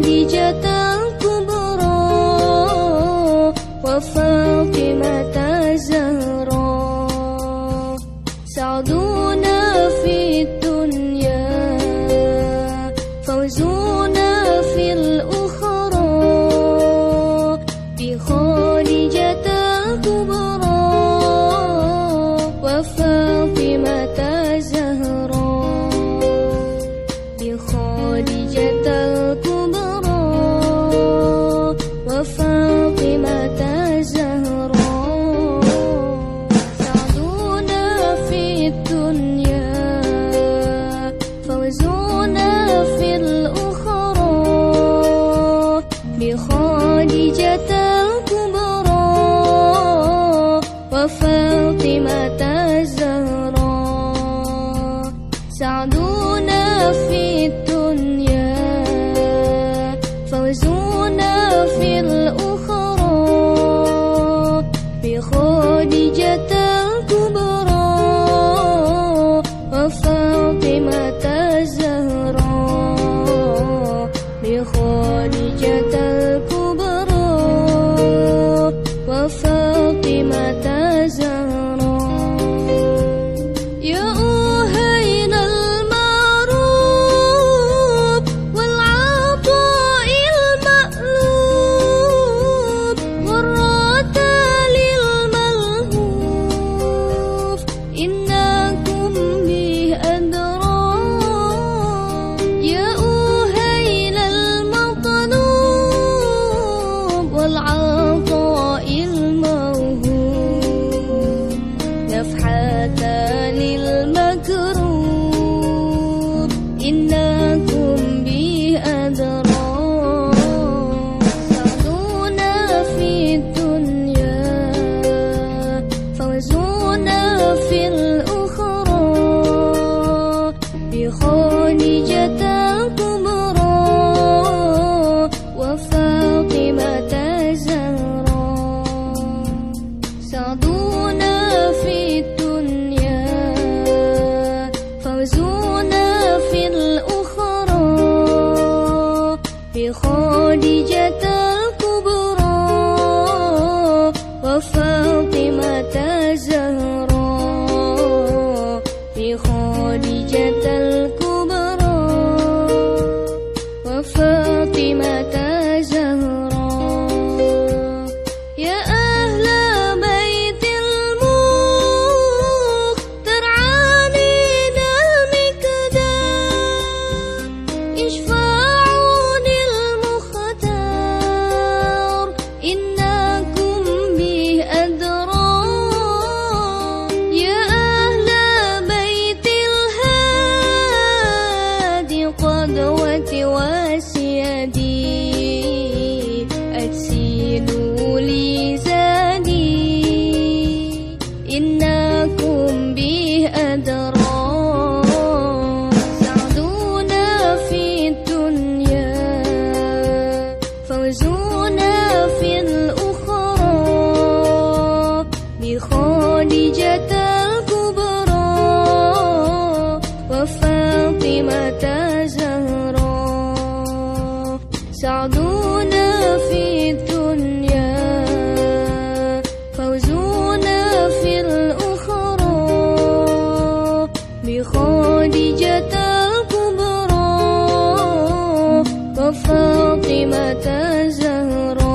dijatal kuburo di mata tazaro saudu وفاطمة في الدنيا فوزونا في الأولى Di jatuh kubur, ke Fatimah terzahor.